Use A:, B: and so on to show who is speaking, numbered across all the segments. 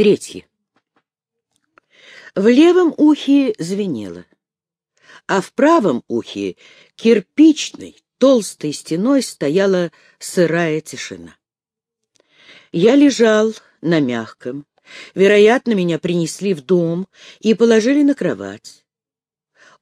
A: Третье. В левом ухе звенело, а в правом ухе кирпичной, толстой стеной стояла сырая тишина. Я лежал на мягком. Вероятно, меня принесли в дом и положили на кровать.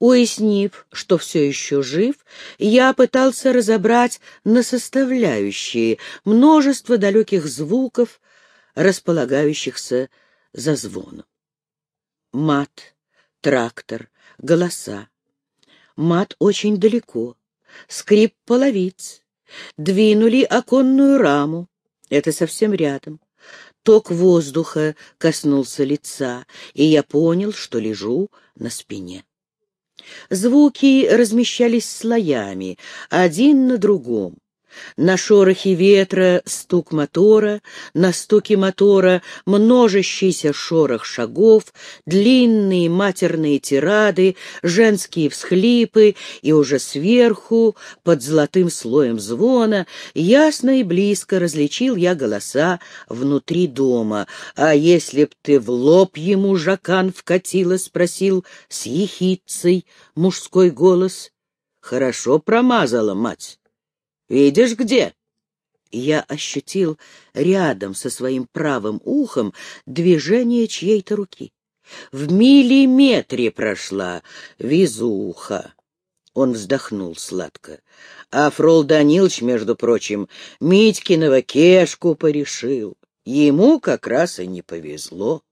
A: Уяснив, что все еще жив, я пытался разобрать на составляющие множество далеких звуков, располагающихся за звоном. Мат, трактор, голоса. Мат очень далеко. Скрип половиц. Двинули оконную раму. Это совсем рядом. Ток воздуха коснулся лица, и я понял, что лежу на спине. Звуки размещались слоями, один на другом. На шорохе ветра стук мотора, на стуке мотора множащийся шорох шагов, длинные матерные тирады, женские всхлипы, и уже сверху, под золотым слоем звона, ясно и близко различил я голоса внутри дома. «А если б ты в лоб ему, жакан, вкатила?» — спросил с ехицей мужской голос. «Хорошо промазала, мать». Видишь, где?» Я ощутил рядом со своим правым ухом движение чьей-то руки. В миллиметре прошла везуха. Он вздохнул сладко. А Фрол Данилович, между прочим, Митькиного кешку порешил. Ему как раз и не повезло.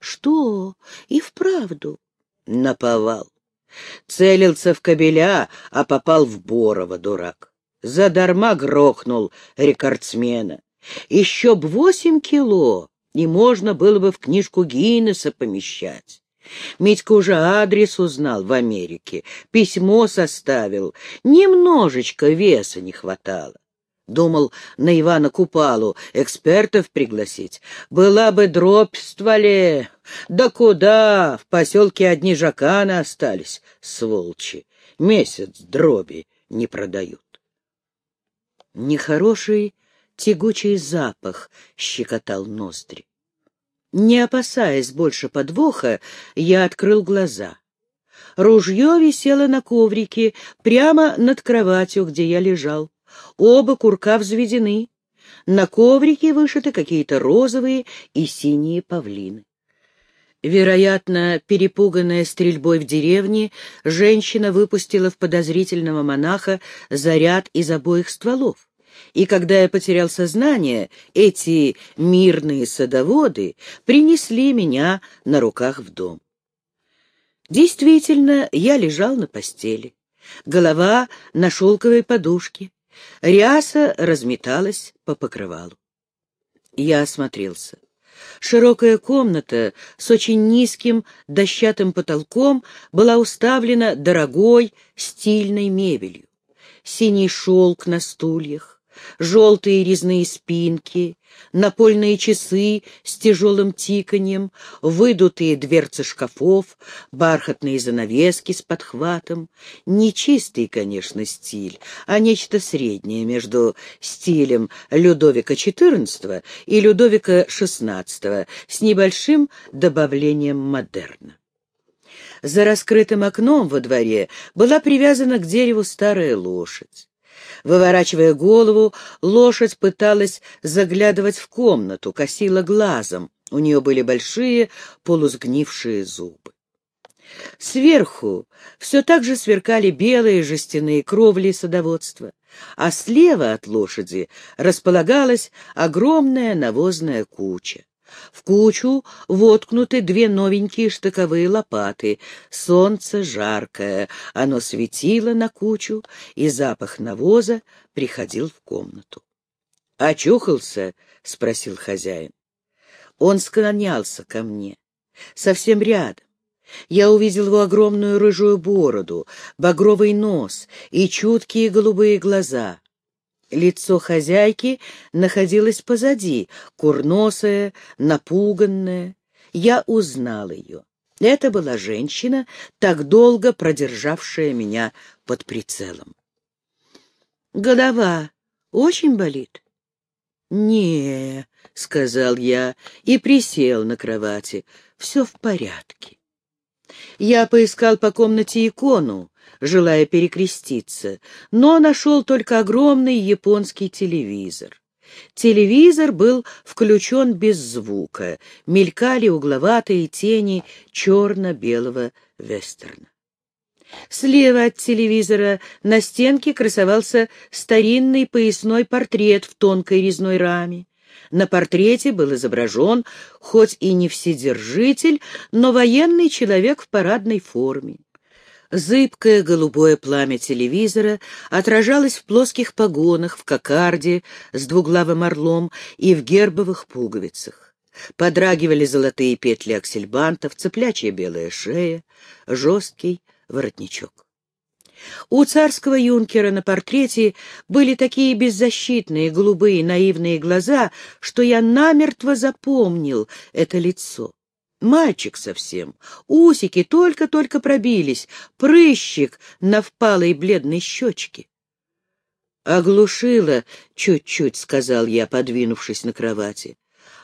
B: Что? И вправду?
A: Наповал. Целился в кобеля, а попал в Борова, дурак. Задарма грохнул рекордсмена. Еще б восемь кило, и можно было бы в книжку Гиннесса помещать. Митька уже адрес узнал в Америке, письмо составил, немножечко веса не хватало. Думал на Ивана Купалу экспертов пригласить. Была бы дробь в стволе. Да куда? В поселке одни жаканы остались, сволчи. Месяц дроби не продают. Нехороший тягучий запах щекотал ноздри. Не опасаясь больше подвоха, я открыл глаза. Ружье висело на коврике прямо над кроватью, где я лежал. Оба курка взведены. На коврике вышиты какие-то розовые и синие павлины. Вероятно, перепуганная стрельбой в деревне, женщина выпустила в подозрительного монаха заряд из обоих стволов. И когда я потерял сознание, эти мирные садоводы принесли меня на руках в дом. Действительно, я лежал на постели. Голова на шелковой подушке. Ряса разметалась по покрывалу. Я осмотрелся. Широкая комната с очень низким дощатым потолком была уставлена дорогой стильной мебелью. Синий шелк на стульях, желтые резные спинки, напольные часы с тяжелым тиканьем, выдутые дверцы шкафов, бархатные занавески с подхватом. Не чистый, конечно, стиль, а нечто среднее между стилем Людовика XIV и Людовика XVI с небольшим добавлением модерна. За раскрытым окном во дворе была привязана к дереву старая лошадь. Выворачивая голову, лошадь пыталась заглядывать в комнату, косила глазом. У нее были большие полусгнившие зубы. Сверху все так же сверкали белые жестяные кровли садоводства, а слева от лошади располагалась огромная навозная куча. В кучу воткнуты две новенькие штыковые лопаты. Солнце жаркое, оно светило на кучу, и запах навоза приходил в комнату. «Очухался?» — спросил хозяин. Он склонялся ко мне, совсем рядом. Я увидел его огромную рыжую бороду, багровый нос и чуткие голубые глаза. Лицо хозяйки находилось позади, курносое, напуганное. Я узнал ее. Это была женщина, так долго продержавшая меня под прицелом. «Голова очень болит?» «Не, — сказал я и присел на кровати. «Все в порядке». Я поискал по комнате икону, желая перекреститься, но нашел только огромный японский телевизор. Телевизор был включен без звука, мелькали угловатые тени черно-белого вестерна. Слева от телевизора на стенке красовался старинный поясной портрет в тонкой резной раме. На портрете был изображен, хоть и не вседержитель, но военный человек в парадной форме. Зыбкое голубое пламя телевизора отражалось в плоских погонах, в кокарде с двуглавым орлом и в гербовых пуговицах. Подрагивали золотые петли аксельбантов, цеплячья белая шея, жесткий воротничок. У царского юнкера на портрете были такие беззащитные, голубые, наивные глаза, что я намертво запомнил это лицо. Мальчик совсем, усики только-только пробились, прыщик на впалой бледной щечке. «Оглушила чуть-чуть», — сказал я, подвинувшись на кровати.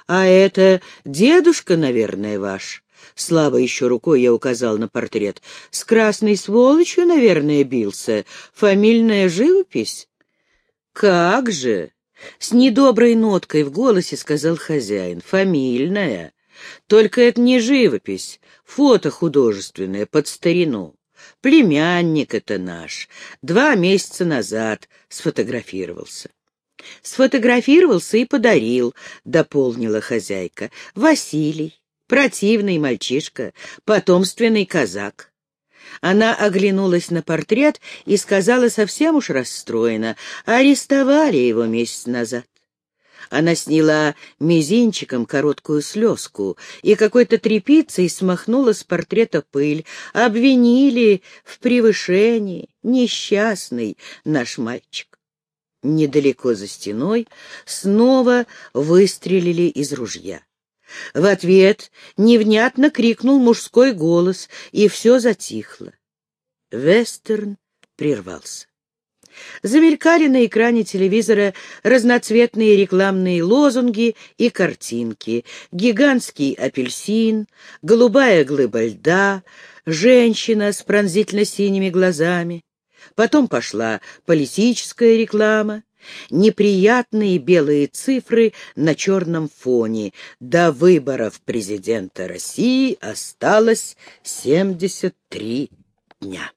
A: «А это дедушка, наверное, ваш?» Слабо еще рукой я указал на портрет. «С красной сволочью, наверное, бился. Фамильная живопись?» «Как же!» — с недоброй ноткой в голосе сказал хозяин. «Фамильная. Только это не живопись, фото художественное, под старину. Племянник это наш. Два месяца назад сфотографировался». «Сфотографировался и подарил», — дополнила хозяйка. «Василий. Противный мальчишка, потомственный казак. Она оглянулась на портрет и сказала совсем уж расстроена. Арестовали его месяц назад. Она сняла мизинчиком короткую слезку и какой-то тряпицей смахнула с портрета пыль. Обвинили в превышении. Несчастный наш мальчик. Недалеко за стеной снова выстрелили из ружья. В ответ невнятно крикнул мужской голос, и все затихло. Вестерн прервался. Замелькали на экране телевизора разноцветные рекламные лозунги и картинки. Гигантский апельсин, голубая глыба льда, женщина с пронзительно-синими глазами. Потом пошла политическая реклама, Неприятные белые цифры на черном фоне. До выборов президента России осталось 73 дня.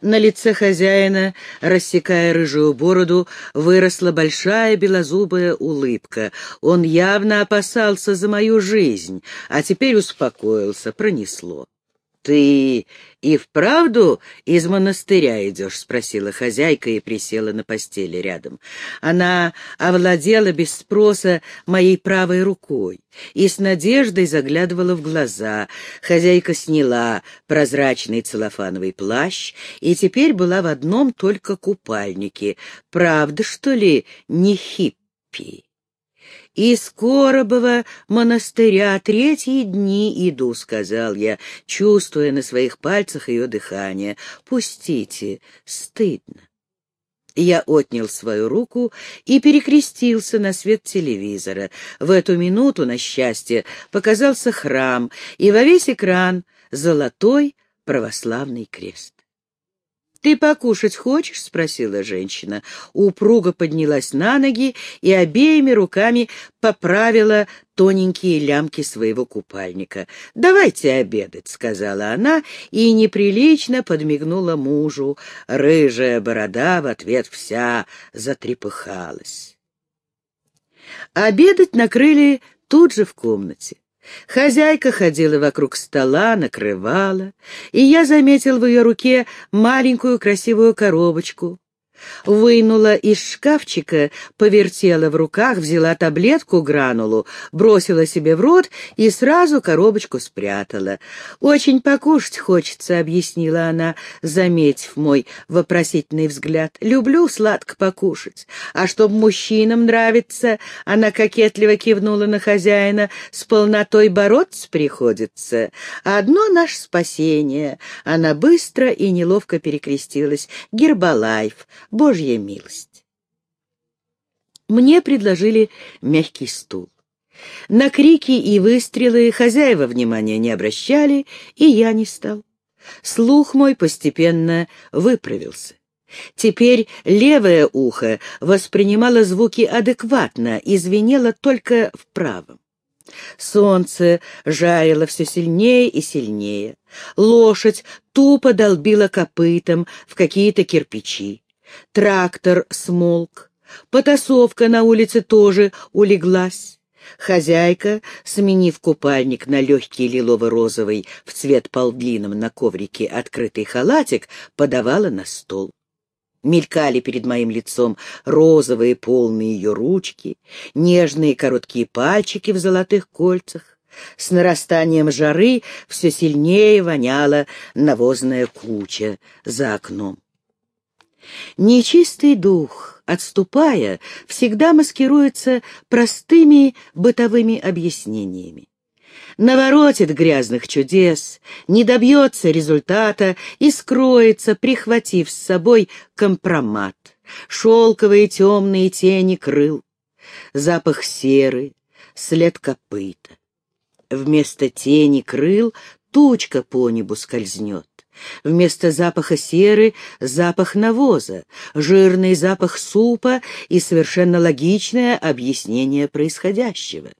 A: На лице хозяина, рассекая рыжую бороду, выросла большая белозубая улыбка. Он явно опасался за мою жизнь, а теперь успокоился, пронесло. «Ты и вправду из монастыря идешь?» — спросила хозяйка и присела на постели рядом. Она овладела без спроса моей правой рукой и с надеждой заглядывала в глаза. Хозяйка сняла прозрачный целлофановый плащ и теперь была в одном только купальнике. «Правда, что ли, не хиппи?» «Из Коробова монастыря третьи дни иду», — сказал я, чувствуя на своих пальцах ее дыхание. «Пустите, стыдно». Я отнял свою руку и перекрестился на свет телевизора. В эту минуту, на счастье, показался храм, и во весь экран золотой православный крест. «Ты покушать хочешь?» — спросила женщина. Упруга поднялась на ноги и обеими руками поправила тоненькие лямки своего купальника. «Давайте обедать», — сказала она и неприлично подмигнула мужу. Рыжая борода в ответ вся затрепыхалась. Обедать накрыли тут же в комнате. Хозяйка ходила вокруг стола, накрывала, и я заметил в ее руке маленькую красивую коробочку. Вынула из шкафчика, повертела в руках, взяла таблетку гранулу, бросила себе в рот и сразу коробочку спрятала. «Очень покушать хочется», — объяснила она, заметив мой вопросительный взгляд. «Люблю сладко покушать. А чтоб мужчинам нравится», — она кокетливо кивнула на хозяина, — «с полнотой бороться приходится. Одно наше спасение». Она быстро и неловко перекрестилась. «Гербалайф» Божья милость. Мне предложили мягкий стул. На крики и выстрелы хозяева внимания не обращали, и я не стал. Слух мой постепенно выправился. Теперь левое ухо воспринимало звуки адекватно и звенело только в правом. Солнце жарило все сильнее и сильнее. Лошадь тупо долбила копытом в какие-то кирпичи. Трактор смолк. Потасовка на улице тоже улеглась. Хозяйка, сменив купальник на легкий лилово-розовый в цвет полдлином на коврике открытый халатик, подавала на стол. Мелькали перед моим лицом розовые полные ее ручки, нежные короткие пальчики в золотых кольцах. С нарастанием жары все сильнее воняла навозная куча за окном. Нечистый дух, отступая, всегда маскируется простыми бытовыми объяснениями. Наворотит грязных чудес, не добьется результата и скроется, прихватив с собой компромат, шелковые темные тени крыл, запах серы, след копыта. Вместо тени крыл тучка по небу скользнет. Вместо запаха серы — запах навоза, жирный запах супа и совершенно логичное объяснение происходящего.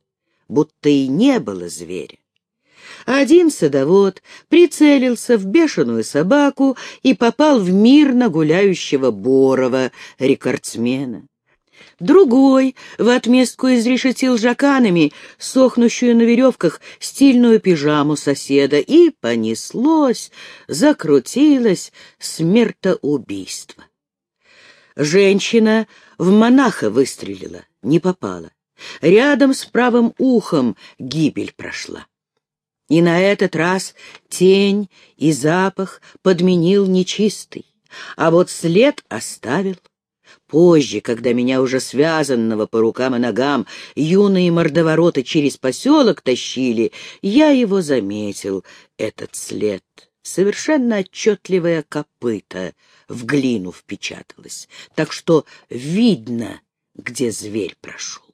A: Будто и не было зверя. Один садовод прицелился в бешеную собаку и попал в мирно гуляющего Борова, рекордсмена. Другой в отместку изрешетил жаканами сохнущую на веревках стильную пижаму соседа, и понеслось, закрутилось смертоубийство. Женщина в монаха выстрелила, не попала. Рядом с правым ухом гибель прошла. И на этот раз тень и запах подменил нечистый, а вот след оставил. Позже, когда меня уже связанного по рукам и ногам юные мордовороты через поселок тащили, я его заметил, этот след. Совершенно отчетливое копыто в глину впечаталось, так что видно, где зверь прошел.